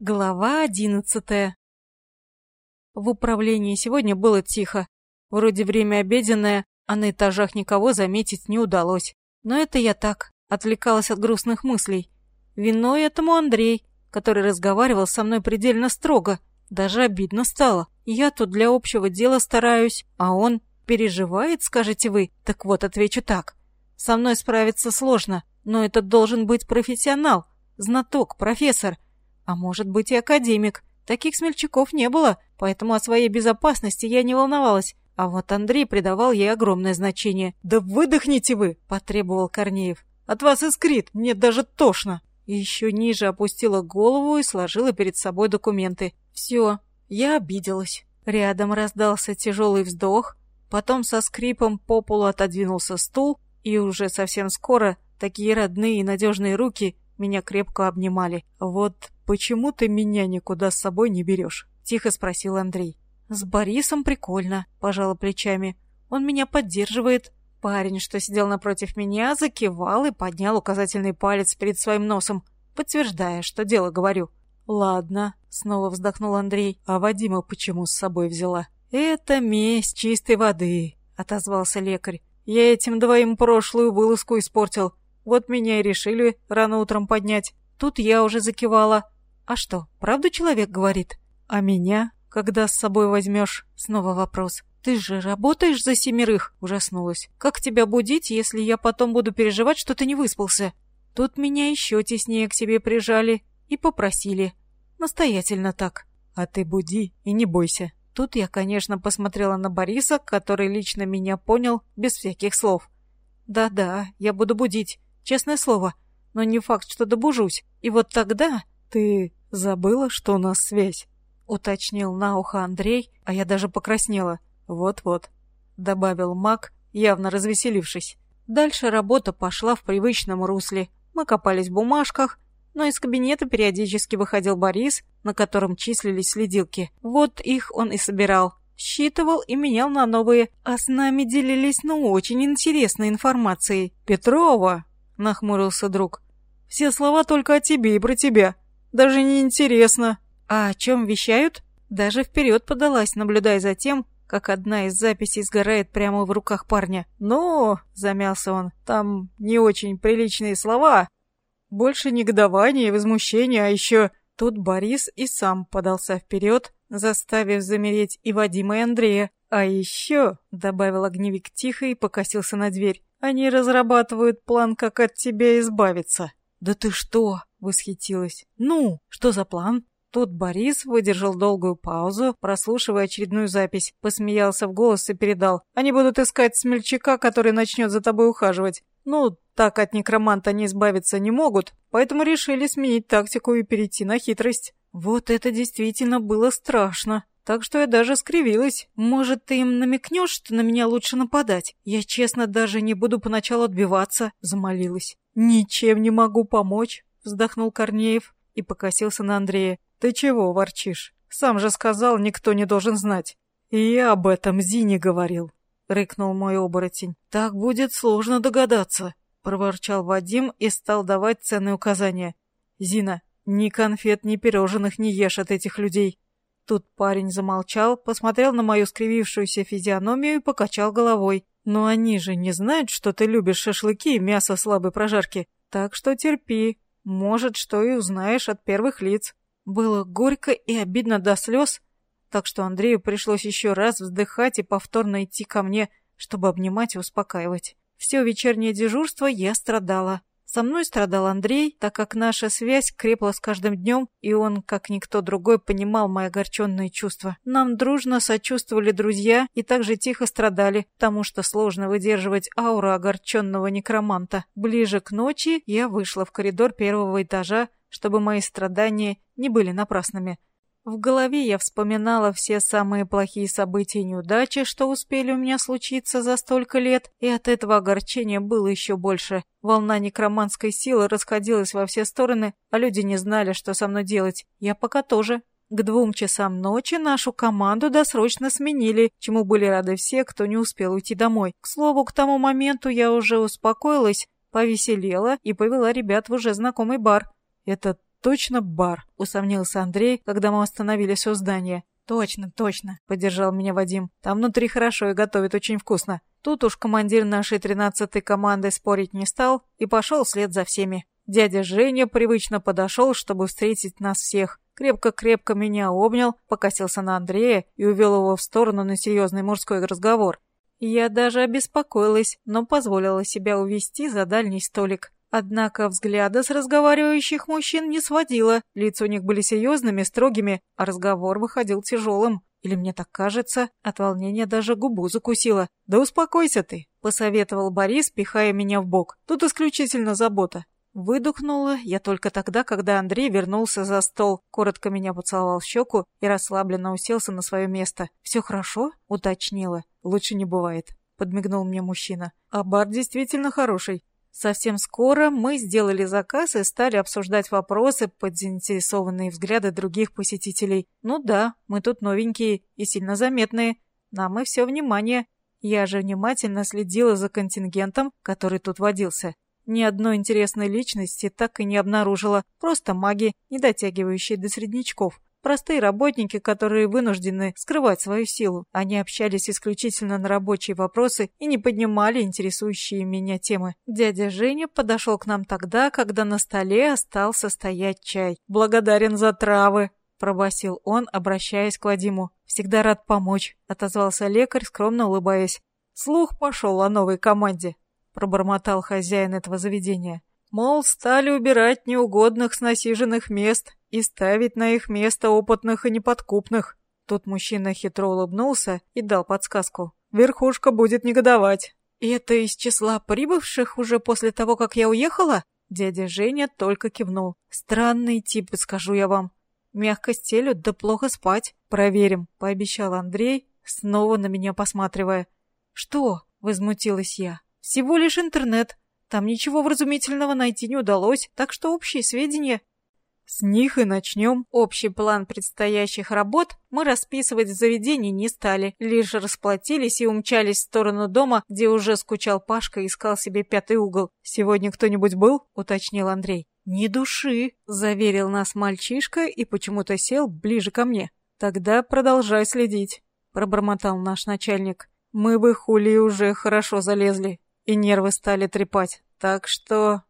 Глава одиннадцатая. В управлении сегодня было тихо. Вроде время обеденное, а на этажах никого заметить не удалось. Но это я так, отвлекалась от грустных мыслей. Виной этому Андрей, который разговаривал со мной предельно строго. Даже обидно стало. Я тут для общего дела стараюсь, а он переживает, скажете вы. Так вот, отвечу так. Со мной справиться сложно, но это должен быть профессионал, знаток, профессор, а может быть и академик. Таких смельчаков не было, поэтому о своей безопасности я не волновалась. А вот Андрей придавал ей огромное значение. «Да выдохните вы!» – потребовал Корнеев. «От вас искрит, мне даже тошно!» Еще ниже опустила голову и сложила перед собой документы. «Все, я обиделась». Рядом раздался тяжелый вздох, потом со скрипом по полу отодвинулся стул, и уже совсем скоро такие родные и надежные руки меня крепко обнимали. «Вот почему ты меня никуда с собой не берешь?» — тихо спросил Андрей. «С Борисом прикольно», — пожала плечами. «Он меня поддерживает». Парень, что сидел напротив меня, закивал и поднял указательный палец перед своим носом, подтверждая, что дело говорю. «Ладно», — снова вздохнул Андрей. «А Вадима почему с собой взяла?» «Это месть чистой воды», — отозвался лекарь. «Я этим двоим прошлую вылазку испортил. Вот меня и решили рано утром поднять. Тут я уже закивала. А что, правду человек говорит? А меня? Когда с собой возьмешь? Снова вопрос. Ты же работаешь за семерых? Ужаснулась. Как тебя будить, если я потом буду переживать, что ты не выспался? Тут меня еще теснее к себе прижали и попросили. Настоятельно так. А ты буди и не бойся. Тут я, конечно, посмотрела на Бориса, который лично меня понял без всяких слов. Да-да, я буду будить. Честное слово. Но не факт, что добужусь. И вот тогда ты забыла, что у нас связь. Уточнил на ухо Андрей, а я даже покраснела. Вот-вот. Добавил маг, явно развеселившись. Дальше работа пошла в привычном русле. Мы копались в бумажках, но из кабинета периодически выходил Борис, на котором числились следилки. Вот их он и собирал. Считывал и менял на новые, а с нами делились ну очень интересной информацией. «Петрова!» — нахмурился друг. «Все слова только о тебе и про тебя. Даже не интересно». «А о чем вещают?» Даже вперед подалась, наблюдая за тем, как одна из записей сгорает прямо в руках парня. «Ну...» — замялся он. «Там не очень приличные слова. Больше негодования и возмущения, а еще...» Тут Борис и сам подался вперед, заставив замереть и Вадима, и Андрея. «А еще...» — добавил огневик тихо и покосился на дверь. Они разрабатывают план, как от тебя избавиться. Да ты что? Восхитилась. Ну, что за план? Тут Борис выдержал долгую паузу, прослушивая очередную запись, посмеялся в голос и передал. «Они будут искать смельчака, который начнет за тобой ухаживать. Ну, так от некроманта они избавиться не могут, поэтому решили сменить тактику и перейти на хитрость». Вот это действительно было страшно так что я даже скривилась. Может, ты им намекнешь, что на меня лучше нападать? Я, честно, даже не буду поначалу отбиваться», — замолилась. «Ничем не могу помочь», — вздохнул Корнеев и покосился на Андрея. «Ты чего ворчишь? Сам же сказал, никто не должен знать». «И я об этом Зине говорил», — рыкнул мой оборотень. «Так будет сложно догадаться», — проворчал Вадим и стал давать ценные указания. «Зина, ни конфет, ни пирожных не ешь от этих людей. Тут парень замолчал, посмотрел на мою скривившуюся физиономию и покачал головой. «Но они же не знают, что ты любишь шашлыки и мясо слабой прожарки. Так что терпи. Может, что и узнаешь от первых лиц». Было горько и обидно до слез, так что Андрею пришлось еще раз вздыхать и повторно идти ко мне, чтобы обнимать и успокаивать. Все вечернее дежурство я страдала. Со мной страдал Андрей, так как наша связь крепла с каждым днем, и он, как никто другой, понимал мои огорченные чувства. Нам дружно сочувствовали друзья и также тихо страдали, потому что сложно выдерживать ауру огорченного некроманта. Ближе к ночи я вышла в коридор первого этажа, чтобы мои страдания не были напрасными. В голове я вспоминала все самые плохие события и неудачи, что успели у меня случиться за столько лет, и от этого огорчения было еще больше. Волна некроманской силы расходилась во все стороны, а люди не знали, что со мной делать. Я пока тоже. К двум часам ночи нашу команду досрочно сменили, чему были рады все, кто не успел уйти домой. К слову, к тому моменту я уже успокоилась, повеселела и повела ребят в уже знакомый бар. «Это точно бар», — усомнился Андрей, когда мы остановились у здания. «Точно, точно», — поддержал меня Вадим. «Там внутри хорошо и готовят очень вкусно». Тут уж командир нашей тринадцатой команды спорить не стал и пошел вслед за всеми. Дядя Женя привычно подошел, чтобы встретить нас всех. Крепко-крепко меня обнял, покосился на Андрея и увел его в сторону на серьезный мужской разговор. Я даже обеспокоилась, но позволила себя увести за дальний столик. Однако взгляда с разговаривающих мужчин не сводила, лица у них были серьезными, строгими, а разговор выходил тяжелым. Или мне так кажется, от волнения даже губу закусила. «Да успокойся ты», — посоветовал Борис, пихая меня в бок. «Тут исключительно забота. Выдохнула я только тогда, когда Андрей вернулся за стол, коротко меня поцеловал в щеку и расслабленно уселся на свое место. «Все хорошо?» — уточнила. «Лучше не бывает», — подмигнул мне мужчина. «А бар действительно хороший». Совсем скоро мы сделали заказ и стали обсуждать вопросы под заинтересованные взгляды других посетителей. Ну да, мы тут новенькие и сильно заметные. Нам и все внимание. Я же внимательно следила за контингентом, который тут водился. Ни одной интересной личности так и не обнаружила, просто маги, не дотягивающие до среднячков. Простые работники, которые вынуждены скрывать свою силу. Они общались исключительно на рабочие вопросы и не поднимали интересующие меня темы. Дядя Женя подошел к нам тогда, когда на столе остался стоять чай. «Благодарен за травы», — пробасил он, обращаясь к Вадиму. «Всегда рад помочь», — отозвался лекарь, скромно улыбаясь. Слух пошел о новой команде пробормотал хозяин этого заведения. Мол, стали убирать неугодных с насиженных мест и ставить на их место опытных и неподкупных. Тут мужчина хитро улыбнулся и дал подсказку. Верхушка будет негодовать. И это из числа прибывших уже после того, как я уехала? Дядя Женя только кивнул. Странный тип, скажу я вам. Мягко стелют, да плохо спать. Проверим, пообещал Андрей, снова на меня посматривая. Что? Возмутилась я. Всего лишь интернет. Там ничего вразумительного найти не удалось, так что общие сведения... С них и начнем. Общий план предстоящих работ мы расписывать в заведении не стали, лишь расплатились и умчались в сторону дома, где уже скучал Пашка и искал себе пятый угол. «Сегодня кто-нибудь был?» — уточнил Андрей. «Ни души», — заверил нас мальчишка и почему-то сел ближе ко мне. «Тогда продолжай следить», — пробормотал наш начальник. «Мы бы хули уже хорошо залезли и нервы стали трепать. Так что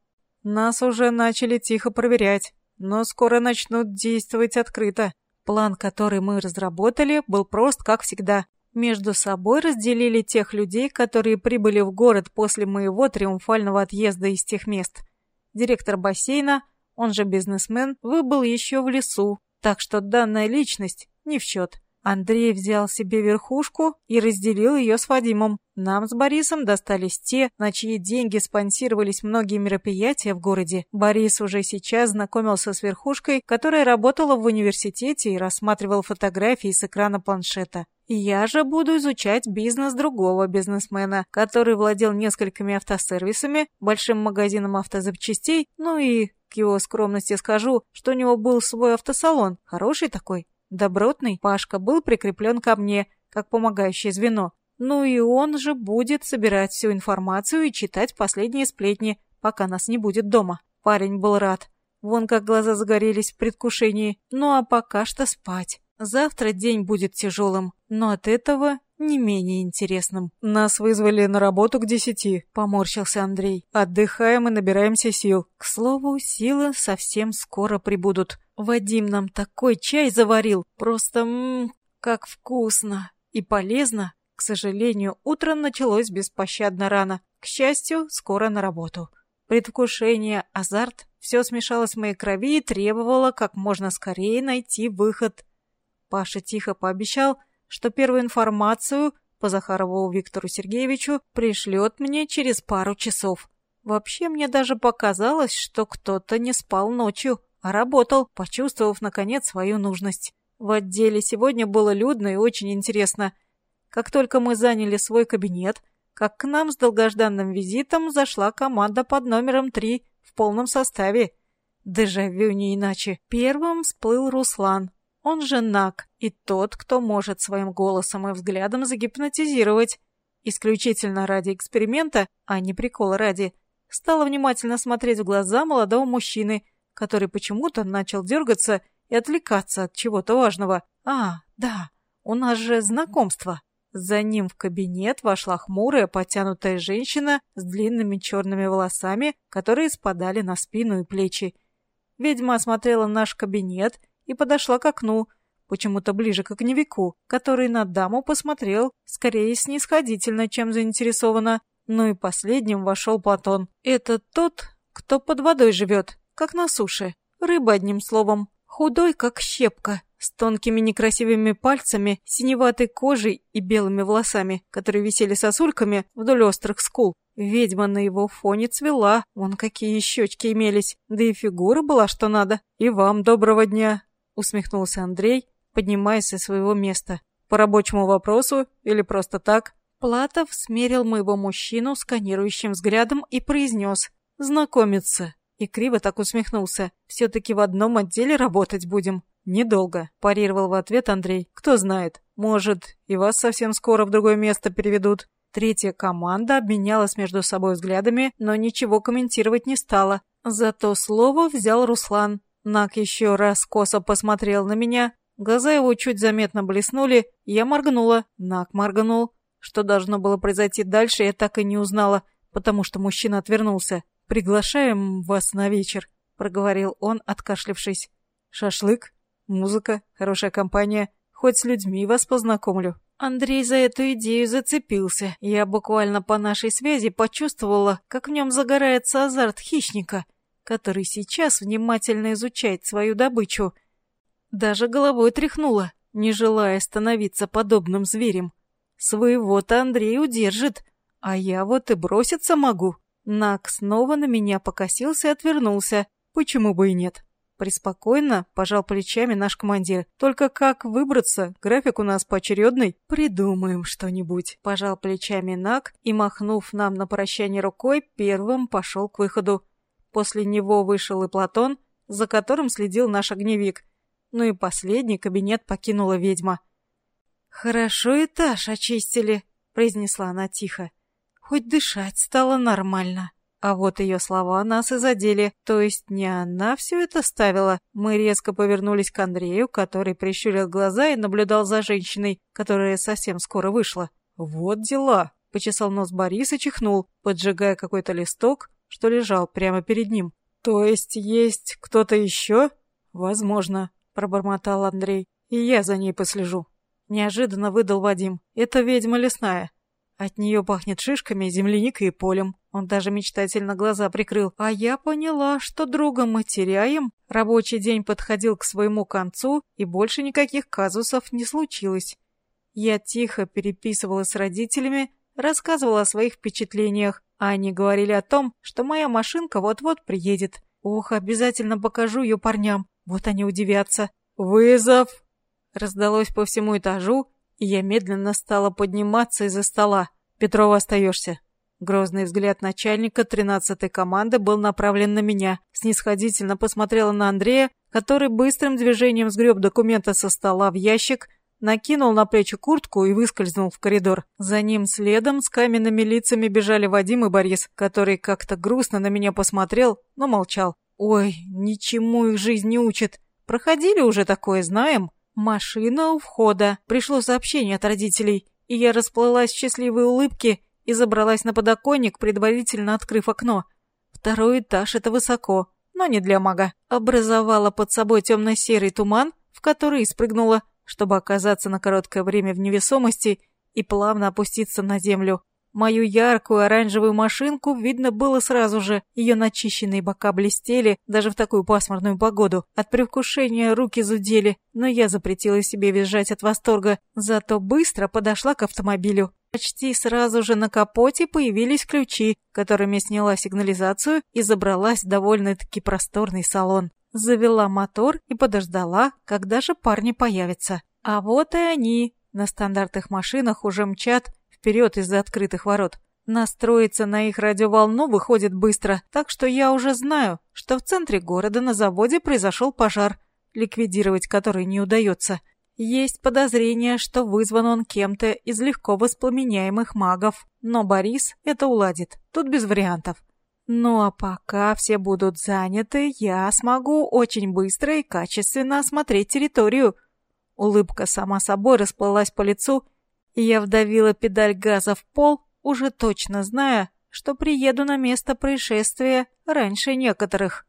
нас уже начали тихо проверять, но скоро начнут действовать открыто. План, который мы разработали, был прост, как всегда. Между собой разделили тех людей, которые прибыли в город после моего триумфального отъезда из тех мест. Директор бассейна, он же бизнесмен, выбыл еще в лесу, так что данная личность не в счет. Андрей взял себе верхушку и разделил ее с Вадимом. Нам с Борисом достались те, на чьи деньги спонсировались многие мероприятия в городе. Борис уже сейчас знакомился с верхушкой, которая работала в университете и рассматривал фотографии с экрана планшета. Я же буду изучать бизнес другого бизнесмена, который владел несколькими автосервисами, большим магазином автозапчастей, ну и, к его скромности скажу, что у него был свой автосалон, хороший такой. Добротный Пашка был прикреплен ко мне, как помогающее звено. Ну и он же будет собирать всю информацию и читать последние сплетни, пока нас не будет дома. Парень был рад. Вон как глаза загорелись в предвкушении. Ну а пока что спать. Завтра день будет тяжелым, но от этого не менее интересным. Нас вызвали на работу к десяти, поморщился Андрей. Отдыхаем и набираемся сил. К слову, силы совсем скоро прибудут. Вадим нам такой чай заварил, просто ммм, как вкусно и полезно. К сожалению, утро началось беспощадно рано. К счастью, скоро на работу. Предвкушение, азарт, все смешалось в моей крови и требовало как можно скорее найти выход. Паша тихо пообещал, что первую информацию по Захарову Виктору Сергеевичу пришлет мне через пару часов. Вообще, мне даже показалось, что кто-то не спал ночью а работал, почувствовав, наконец, свою нужность. В отделе сегодня было людно и очень интересно. Как только мы заняли свой кабинет, как к нам с долгожданным визитом зашла команда под номером 3 в полном составе. Дежавю не иначе. Первым всплыл Руслан, он же Нак, и тот, кто может своим голосом и взглядом загипнотизировать. Исключительно ради эксперимента, а не прикола ради. Стала внимательно смотреть в глаза молодого мужчины – который почему-то начал дергаться и отвлекаться от чего-то важного. «А, да, у нас же знакомство». За ним в кабинет вошла хмурая, потянутая женщина с длинными черными волосами, которые спадали на спину и плечи. Ведьма осмотрела наш кабинет и подошла к окну, почему-то ближе к огневику, который на даму посмотрел скорее снисходительно, чем заинтересованно. Ну и последним вошел Платон. Это тот, кто под водой живет, как на суше. Рыба, одним словом. Худой, как щепка, с тонкими некрасивыми пальцами, синеватой кожей и белыми волосами, которые висели сосульками вдоль острых скул. Ведьма на его фоне цвела, вон какие щечки имелись, да и фигура была что надо. «И вам доброго дня!» — усмехнулся Андрей, поднимаясь со своего места. «По рабочему вопросу или просто так?» Платов смерил моего мужчину сканирующим взглядом и произнес «Знакомиться». И криво так усмехнулся. «Все-таки в одном отделе работать будем». «Недолго», – парировал в ответ Андрей. «Кто знает, может, и вас совсем скоро в другое место переведут». Третья команда обменялась между собой взглядами, но ничего комментировать не стала. Зато слово взял Руслан. Нак еще раз косо посмотрел на меня. Глаза его чуть заметно блеснули, я моргнула. Нак моргнул. Что должно было произойти дальше, я так и не узнала, потому что мужчина отвернулся. «Приглашаем вас на вечер», — проговорил он, откашлившись. «Шашлык?» Музыка, хорошая компания, хоть с людьми вас познакомлю. Андрей за эту идею зацепился. Я буквально по нашей связи почувствовала, как в нем загорается азарт хищника, который сейчас внимательно изучает свою добычу. Даже головой тряхнула, не желая становиться подобным зверем. Своего-то Андрей удержит, а я вот и броситься могу. Нак снова на меня покосился и отвернулся. Почему бы и нет? Приспокойно пожал плечами наш командир. Только как выбраться? График у нас поочередный. Придумаем что-нибудь. Пожал плечами Нак и, махнув нам на прощание рукой, первым пошел к выходу. После него вышел и Платон, за которым следил наш огневик. Ну и последний кабинет покинула ведьма. «Хорошо этаж очистили», — произнесла она тихо. «Хоть дышать стало нормально». А вот ее слова нас и задели. То есть не она все это ставила. Мы резко повернулись к Андрею, который прищурил глаза и наблюдал за женщиной, которая совсем скоро вышла. «Вот дела!» — почесал нос Борис и чихнул, поджигая какой-то листок, что лежал прямо перед ним. «То есть есть кто-то еще?» «Возможно», — пробормотал Андрей. «И я за ней послежу». Неожиданно выдал Вадим. «Это ведьма лесная. От нее пахнет шишками, земляникой и полем. Он даже мечтательно глаза прикрыл. А я поняла, что друга мы теряем. Рабочий день подходил к своему концу, и больше никаких казусов не случилось. Я тихо переписывала с родителями, рассказывала о своих впечатлениях, а они говорили о том, что моя машинка вот-вот приедет. Ох, обязательно покажу ее парням. Вот они удивятся. «Вызов!» Раздалось по всему этажу, я медленно стала подниматься из-за стола. «Петрова, остаешься». Грозный взгляд начальника тринадцатой команды был направлен на меня. Снисходительно посмотрела на Андрея, который быстрым движением сгреб документы со стола в ящик, накинул на плечи куртку и выскользнул в коридор. За ним следом с каменными лицами бежали Вадим и Борис, который как-то грустно на меня посмотрел, но молчал. «Ой, ничему их жизнь не учит. Проходили уже такое, знаем?» Машина у входа. Пришло сообщение от родителей, и я расплылась в счастливой улыбке и забралась на подоконник, предварительно открыв окно. Второй этаж — это высоко, но не для мага. Образовала под собой темно-серый туман, в который спрыгнула, чтобы оказаться на короткое время в невесомости и плавно опуститься на землю. Мою яркую оранжевую машинку видно было сразу же. Ее начищенные бока блестели даже в такую пасмурную погоду. От привкушения руки зудели, но я запретила себе визжать от восторга. Зато быстро подошла к автомобилю. Почти сразу же на капоте появились ключи, которыми сняла сигнализацию и забралась в довольно-таки просторный салон. Завела мотор и подождала, когда же парни появятся. А вот и они. На стандартных машинах уже мчат вперед из-за открытых ворот. Настроиться на их радиоволну выходит быстро, так что я уже знаю, что в центре города на заводе произошел пожар, ликвидировать который не удается. Есть подозрение, что вызван он кем-то из легко воспламеняемых магов, но Борис это уладит, тут без вариантов. Ну а пока все будут заняты, я смогу очень быстро и качественно осмотреть территорию. Улыбка сама собой расплылась по лицу, я вдавила педаль газа в пол, уже точно зная, что приеду на место происшествия раньше некоторых.